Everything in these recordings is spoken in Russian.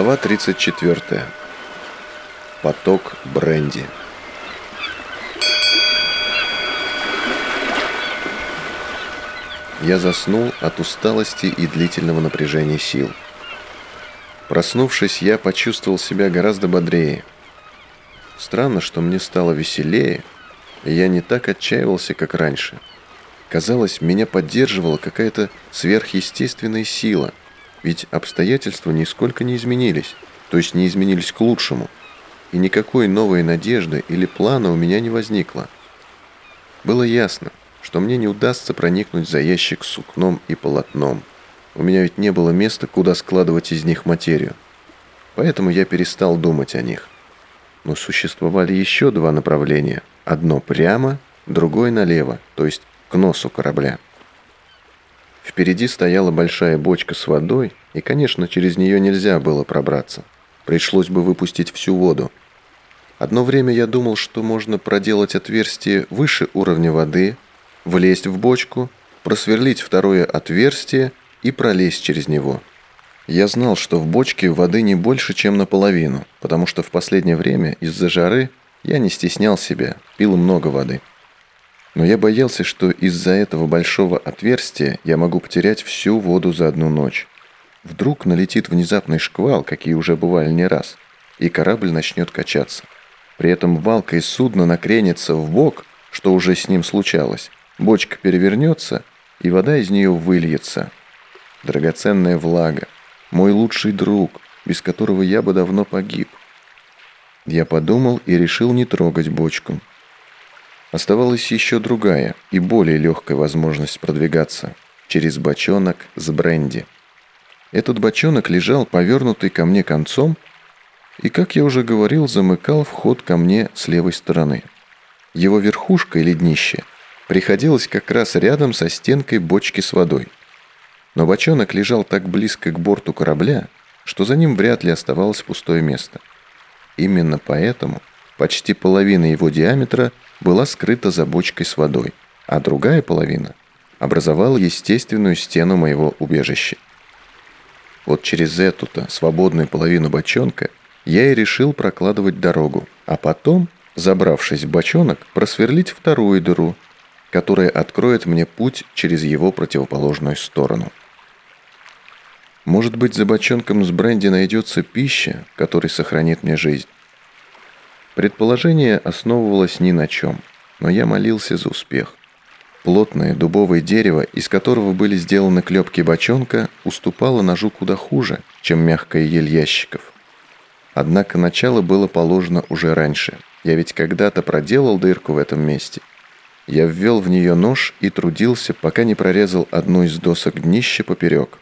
Глава 34. Поток бренди. Я заснул от усталости и длительного напряжения сил. Проснувшись, я почувствовал себя гораздо бодрее. Странно, что мне стало веселее, и я не так отчаивался, как раньше. Казалось, меня поддерживала какая-то сверхъестественная сила – ведь обстоятельства нисколько не изменились, то есть не изменились к лучшему, и никакой новой надежды или плана у меня не возникло. Было ясно, что мне не удастся проникнуть за ящик с сукном и полотном. У меня ведь не было места, куда складывать из них материю. Поэтому я перестал думать о них. Но существовали еще два направления. Одно прямо, другое налево, то есть к носу корабля. Впереди стояла большая бочка с водой, и, конечно, через нее нельзя было пробраться. Пришлось бы выпустить всю воду. Одно время я думал, что можно проделать отверстие выше уровня воды, влезть в бочку, просверлить второе отверстие и пролезть через него. Я знал, что в бочке воды не больше, чем наполовину, потому что в последнее время из-за жары я не стеснял себя, пил много воды. Но я боялся, что из-за этого большого отверстия я могу потерять всю воду за одну ночь. Вдруг налетит внезапный шквал, какие уже бывали не раз, и корабль начнет качаться. При этом валка из судна накренится в бок, что уже с ним случалось. Бочка перевернется, и вода из нее выльется. Драгоценная влага, мой лучший друг, без которого я бы давно погиб. Я подумал и решил не трогать бочку. Оставалась еще другая и более легкая возможность продвигаться через бочонок с бренди. Этот бочонок лежал повернутый ко мне концом и, как я уже говорил, замыкал вход ко мне с левой стороны. Его верхушка или днище приходилось как раз рядом со стенкой бочки с водой. Но бочонок лежал так близко к борту корабля, что за ним вряд ли оставалось пустое место. Именно поэтому почти половина его диаметра – была скрыта за бочкой с водой, а другая половина образовала естественную стену моего убежища. Вот через эту-то свободную половину бочонка я и решил прокладывать дорогу, а потом, забравшись в бочонок, просверлить вторую дыру, которая откроет мне путь через его противоположную сторону. Может быть, за бочонком с бренди найдется пища, которая сохранит мне жизнь. Предположение основывалось ни на чем, но я молился за успех. Плотное дубовое дерево, из которого были сделаны клепки бочонка, уступало ножу куда хуже, чем мягкая ель ящиков. Однако начало было положено уже раньше. Я ведь когда-то проделал дырку в этом месте. Я ввел в нее нож и трудился, пока не прорезал одну из досок днища поперек.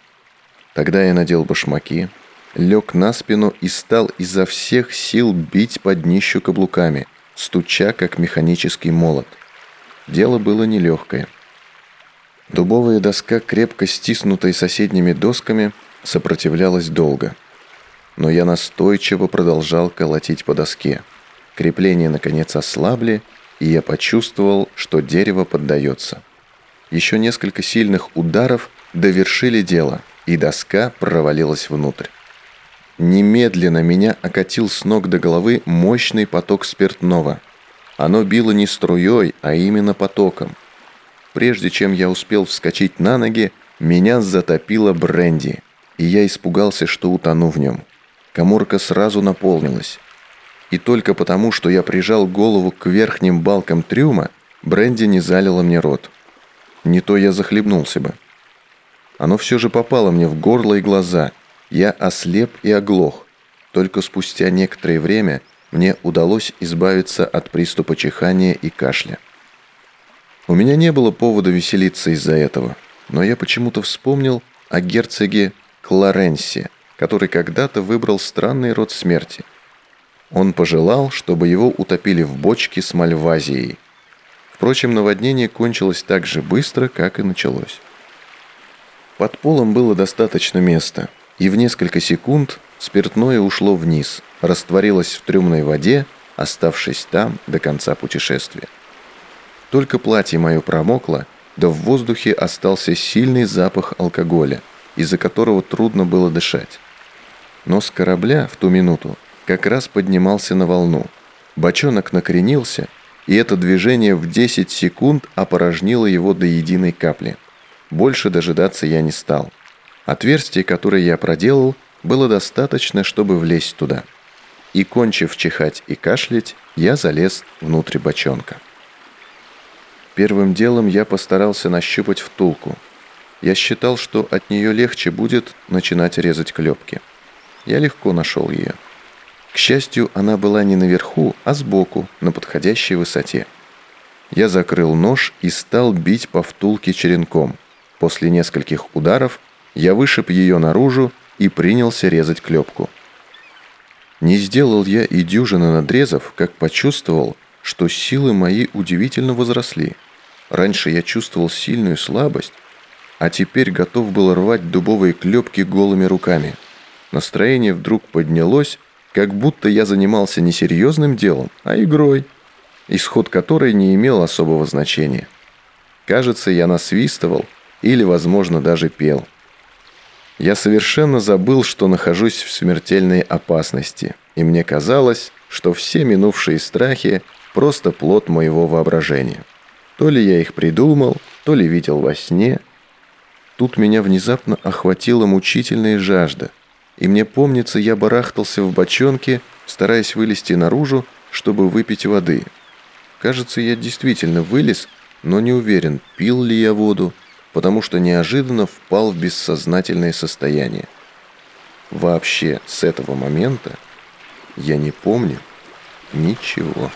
Тогда я надел башмаки, лег на спину и стал изо всех сил бить под днищу каблуками, стуча, как механический молот. Дело было нелегкое. Дубовая доска, крепко стиснутая соседними досками, сопротивлялась долго. Но я настойчиво продолжал колотить по доске. Крепления, наконец, ослабли, и я почувствовал, что дерево поддается. Еще несколько сильных ударов довершили дело, и доска провалилась внутрь. Немедленно меня окатил с ног до головы мощный поток спиртного. Оно било не струей, а именно потоком. Прежде чем я успел вскочить на ноги, меня затопило бренди, и я испугался, что утону в нем. Коморка сразу наполнилась. И только потому, что я прижал голову к верхним балкам трюма, бренди не залило мне рот. Не то я захлебнулся бы. Оно все же попало мне в горло и глаза – я ослеп и оглох. Только спустя некоторое время мне удалось избавиться от приступа чихания и кашля. У меня не было повода веселиться из-за этого, но я почему-то вспомнил о герцоге Кларенсе, который когда-то выбрал странный род смерти. Он пожелал, чтобы его утопили в бочке с мальвазией. Впрочем, наводнение кончилось так же быстро, как и началось. Под полом было достаточно места – и в несколько секунд спиртное ушло вниз, растворилось в трюмной воде, оставшись там до конца путешествия. Только платье мое промокло, да в воздухе остался сильный запах алкоголя, из-за которого трудно было дышать. Но с корабля в ту минуту как раз поднимался на волну. Бочонок накренился, и это движение в 10 секунд опорожнило его до единой капли. Больше дожидаться я не стал. Отверстие, которое я проделал, было достаточно, чтобы влезть туда. И, кончив чихать и кашлять, я залез внутрь бочонка. Первым делом я постарался нащупать втулку. Я считал, что от нее легче будет начинать резать клепки. Я легко нашел ее. К счастью, она была не наверху, а сбоку, на подходящей высоте. Я закрыл нож и стал бить по втулке черенком. После нескольких ударов я вышиб ее наружу и принялся резать клепку. Не сделал я и дюжины надрезов, как почувствовал, что силы мои удивительно возросли. Раньше я чувствовал сильную слабость, а теперь готов был рвать дубовые клепки голыми руками. Настроение вдруг поднялось, как будто я занимался не серьезным делом, а игрой, исход которой не имел особого значения. Кажется, я насвистывал или, возможно, даже пел. Я совершенно забыл, что нахожусь в смертельной опасности, и мне казалось, что все минувшие страхи – просто плод моего воображения. То ли я их придумал, то ли видел во сне. Тут меня внезапно охватила мучительная жажда, и мне помнится, я барахтался в бочонке, стараясь вылезти наружу, чтобы выпить воды. Кажется, я действительно вылез, но не уверен, пил ли я воду, потому что неожиданно впал в бессознательное состояние. Вообще, с этого момента я не помню ничего.